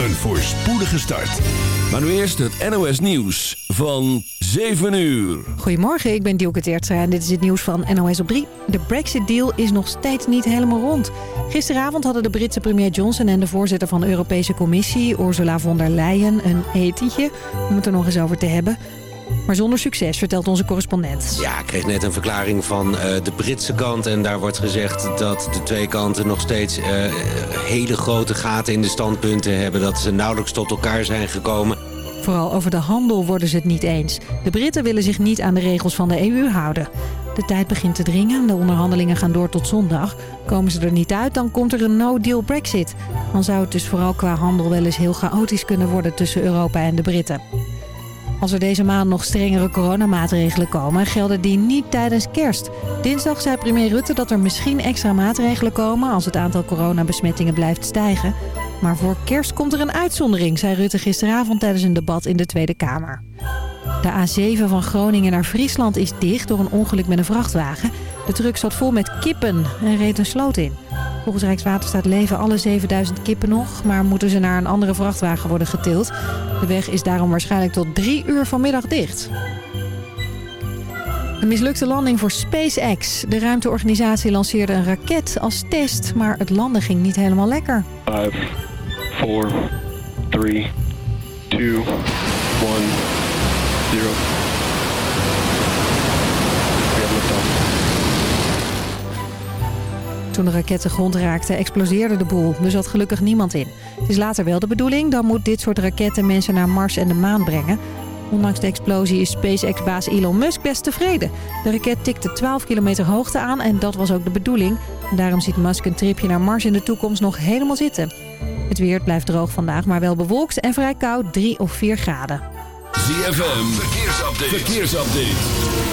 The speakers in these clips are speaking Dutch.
Een voorspoedige start. Maar nu eerst het NOS Nieuws van 7 uur. Goedemorgen, ik ben Dielke Teertstra en dit is het nieuws van NOS op 3. De Brexit-deal is nog steeds niet helemaal rond. Gisteravond hadden de Britse premier Johnson en de voorzitter van de Europese Commissie... Ursula von der Leyen een etentje om het er nog eens over te hebben... Maar zonder succes, vertelt onze correspondent. Ja, ik kreeg net een verklaring van uh, de Britse kant. En daar wordt gezegd dat de twee kanten nog steeds uh, hele grote gaten in de standpunten hebben. Dat ze nauwelijks tot elkaar zijn gekomen. Vooral over de handel worden ze het niet eens. De Britten willen zich niet aan de regels van de EU houden. De tijd begint te dringen. De onderhandelingen gaan door tot zondag. Komen ze er niet uit, dan komt er een no-deal Brexit. Dan zou het dus vooral qua handel wel eens heel chaotisch kunnen worden tussen Europa en de Britten. Als er deze maand nog strengere coronamaatregelen komen, gelden die niet tijdens kerst. Dinsdag zei premier Rutte dat er misschien extra maatregelen komen als het aantal coronabesmettingen blijft stijgen. Maar voor kerst komt er een uitzondering, zei Rutte gisteravond tijdens een debat in de Tweede Kamer. De A7 van Groningen naar Friesland is dicht door een ongeluk met een vrachtwagen. De truck zat vol met kippen en reed een sloot in. Volgens Rijkswaterstaat leven alle 7000 kippen nog, maar moeten ze naar een andere vrachtwagen worden getild. De weg is daarom waarschijnlijk tot drie uur vanmiddag dicht. Een mislukte landing voor SpaceX. De ruimteorganisatie lanceerde een raket als test, maar het landen ging niet helemaal lekker. 5, 4, 3, 2, 1, 0. Toen de raket de grond raakte, exploseerde de boel. Er zat gelukkig niemand in. Het is later wel de bedoeling, dan moet dit soort raketten mensen naar Mars en de maan brengen. Ondanks de explosie is SpaceX-baas Elon Musk best tevreden. De raket tikte 12 kilometer hoogte aan en dat was ook de bedoeling. Daarom ziet Musk een tripje naar Mars in de toekomst nog helemaal zitten. Het weer blijft droog vandaag, maar wel bewolkt en vrij koud 3 of 4 graden. ZFM, verkeersupdate. verkeersupdate.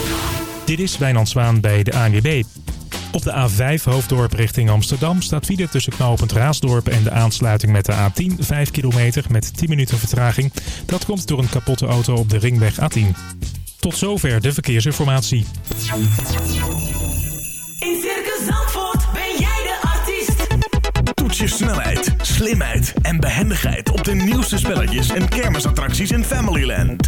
Dit is Wijnand Zwaan bij de ANWB. Op de A5 Hoofddorp richting Amsterdam staat file tussen knooppunt Raasdorp en de aansluiting met de A10 5 kilometer met 10 minuten vertraging. Dat komt door een kapotte auto op de ringweg A10. Tot zover de verkeersinformatie. In Circus Zandvoort ben jij de artiest. Toets je snelheid, slimheid en behendigheid op de nieuwste spelletjes en kermisattracties in Familyland.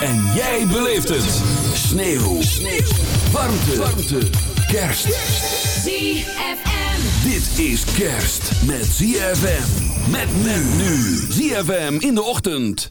En jij beleeft het. Sneeuw. Sneeuw. Warmte. Warmte. Kerst. ZFM. Dit is kerst met ZFM. Met men nu. ZFM in de ochtend.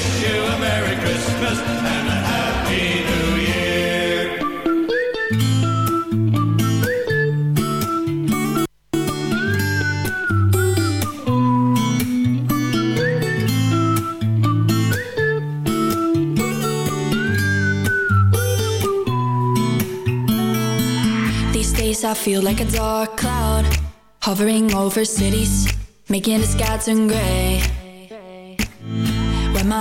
wish you a Merry Christmas and a Happy New Year. These days I feel like a dark cloud hovering over cities, making the sky turn gray.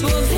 This will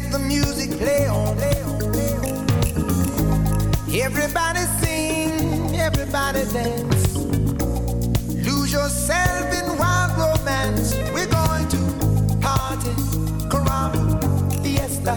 Let the music play on. Everybody sing, everybody dance. Lose yourself in wild romance. We're going to party, caramba, fiesta,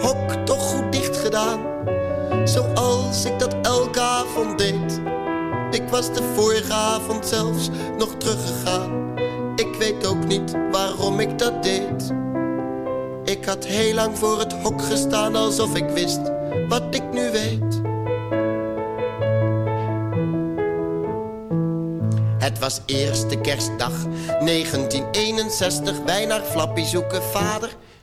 hok toch goed dicht gedaan. Zoals ik dat elke avond deed. Ik was de vorige avond zelfs nog teruggegaan. Ik weet ook niet waarom ik dat deed. Ik had heel lang voor het hok gestaan alsof ik wist wat ik nu weet. Het was eerste kerstdag 1961. Wij naar Flappy zoeken vader.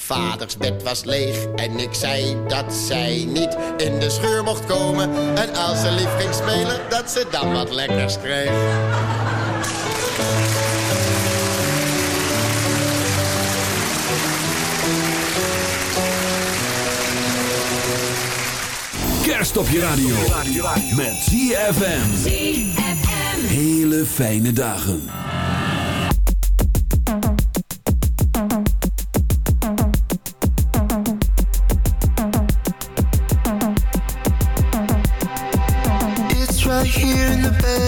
Vaders bed was leeg en ik zei dat zij niet in de scheur mocht komen. En als ze lief ging spelen, dat ze dan wat lekkers kreeg. Kerst op je radio. Met ZFM. Hele fijne dagen. here in the bed.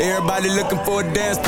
Everybody looking for a dance.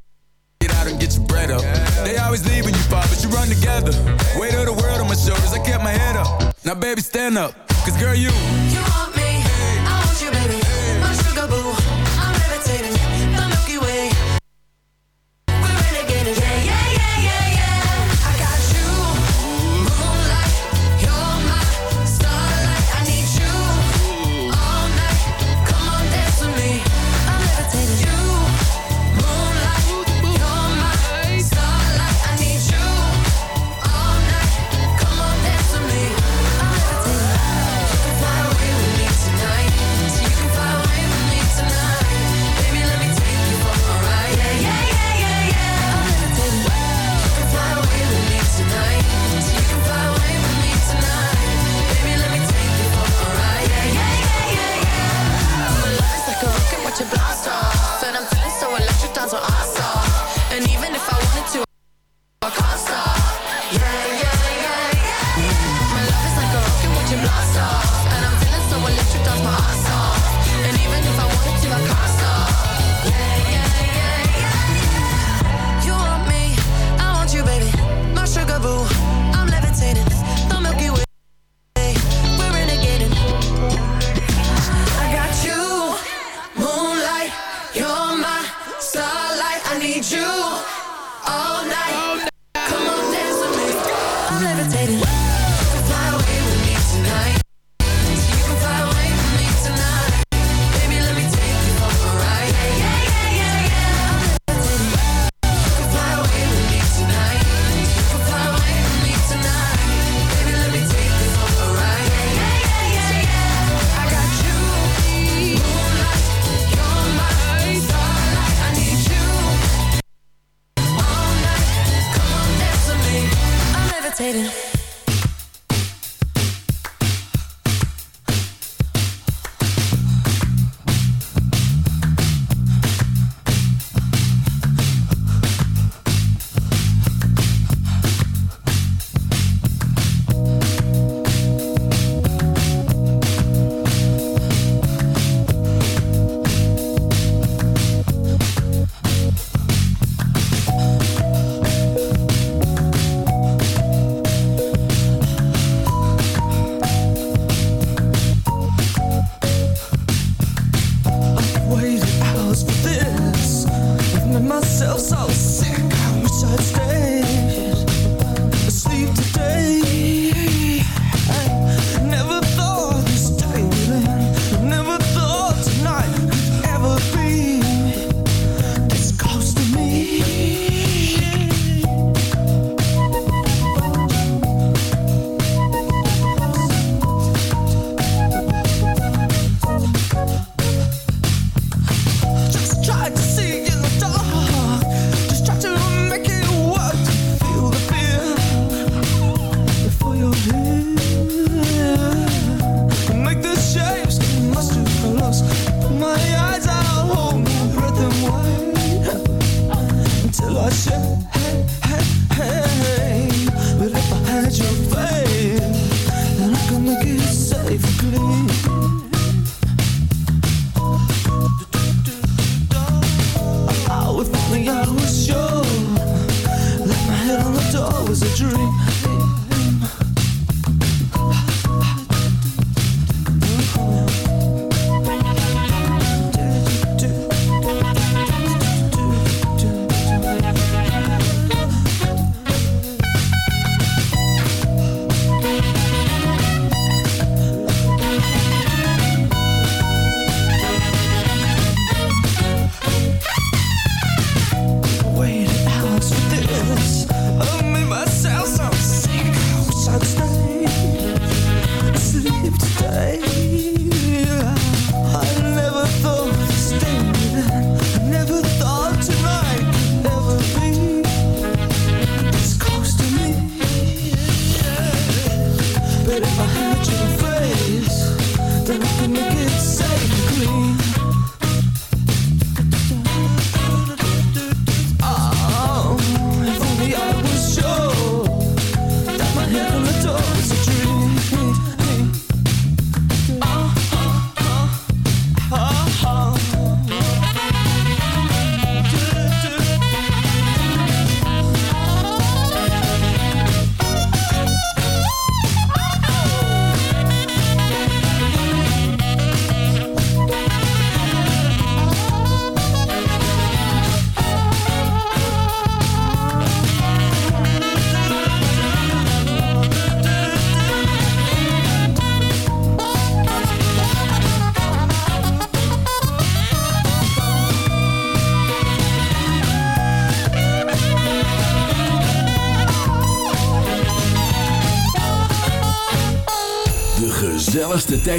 head up. They always leaving you, far, but you run together. Weight of the world on my shoulders, I kept my head up. Now, baby, stand up, cause girl, you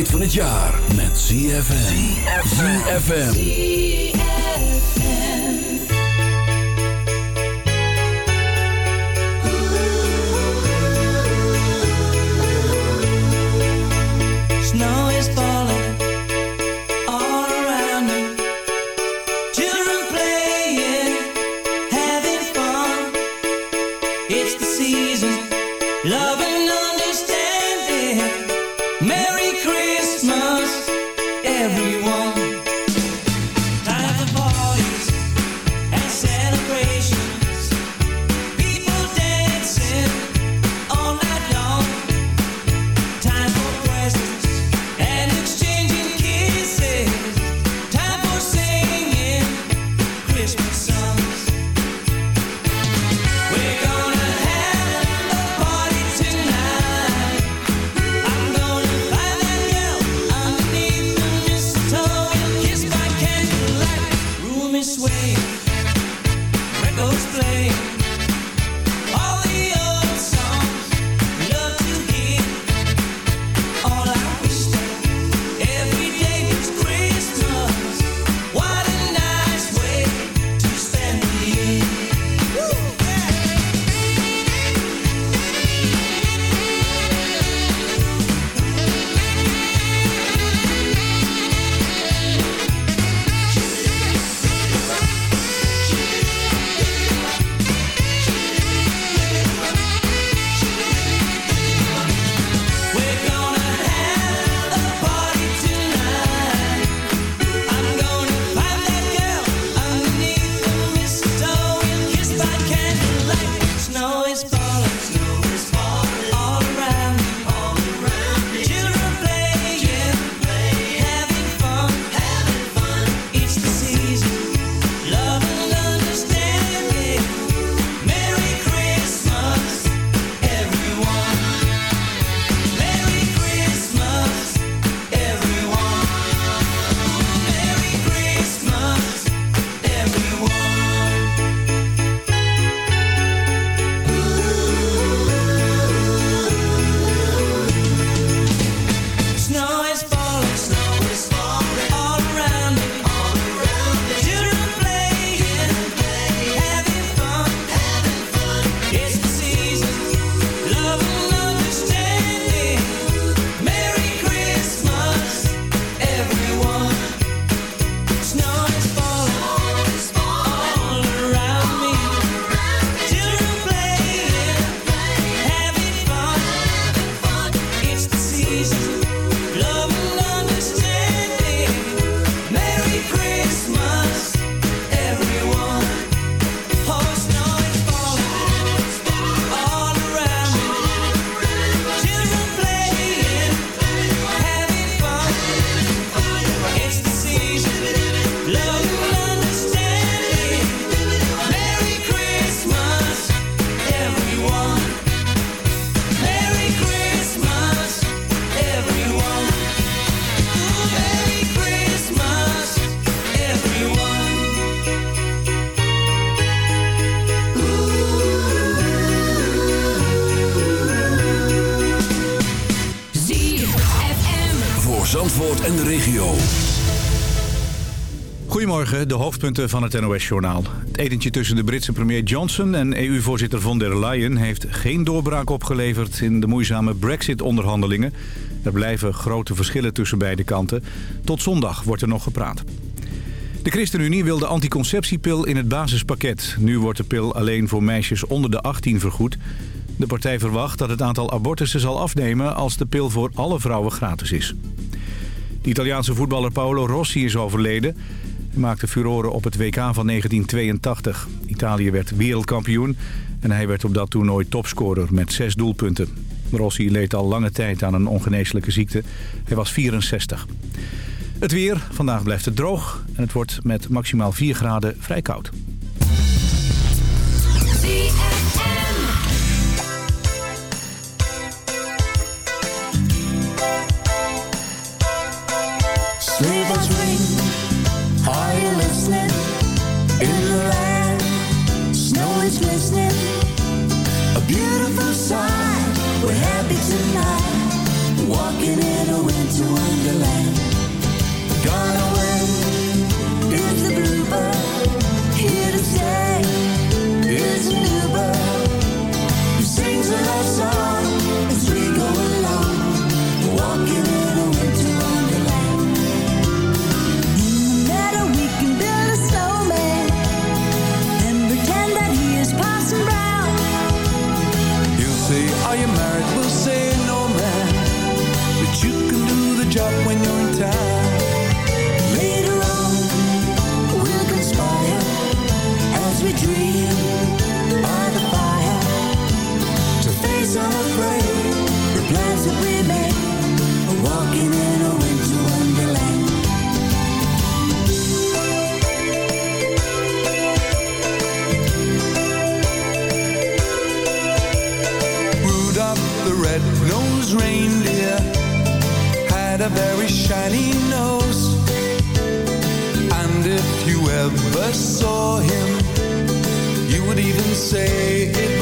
van het jaar met ZFM. ZFM. Hoofdpunten van het NOS-journaal. Het etentje tussen de Britse premier Johnson en EU-voorzitter von der Leyen... heeft geen doorbraak opgeleverd in de moeizame brexit-onderhandelingen. Er blijven grote verschillen tussen beide kanten. Tot zondag wordt er nog gepraat. De ChristenUnie wil de anticonceptiepil in het basispakket. Nu wordt de pil alleen voor meisjes onder de 18 vergoed. De partij verwacht dat het aantal abortussen zal afnemen... als de pil voor alle vrouwen gratis is. De Italiaanse voetballer Paolo Rossi is overleden. Maakte furoren op het WK van 1982. Italië werd wereldkampioen en hij werd op dat toernooi topscorer met zes doelpunten. Rossi leed al lange tijd aan een ongeneeslijke ziekte. Hij was 64. Het weer. Vandaag blijft het droog en het wordt met maximaal 4 graden vrij koud. Saw him, you would even say it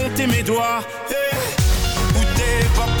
compté mes doigts. Hey. Où t'es, papa,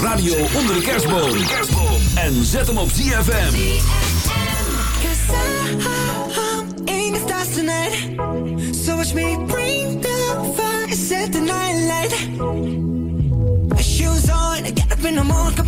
Radio onder de kerstboom. En zet hem op ZFM. Cause in the stars tonight. So watch me bring the fire, set the night light. Shoes on, get up in the morning,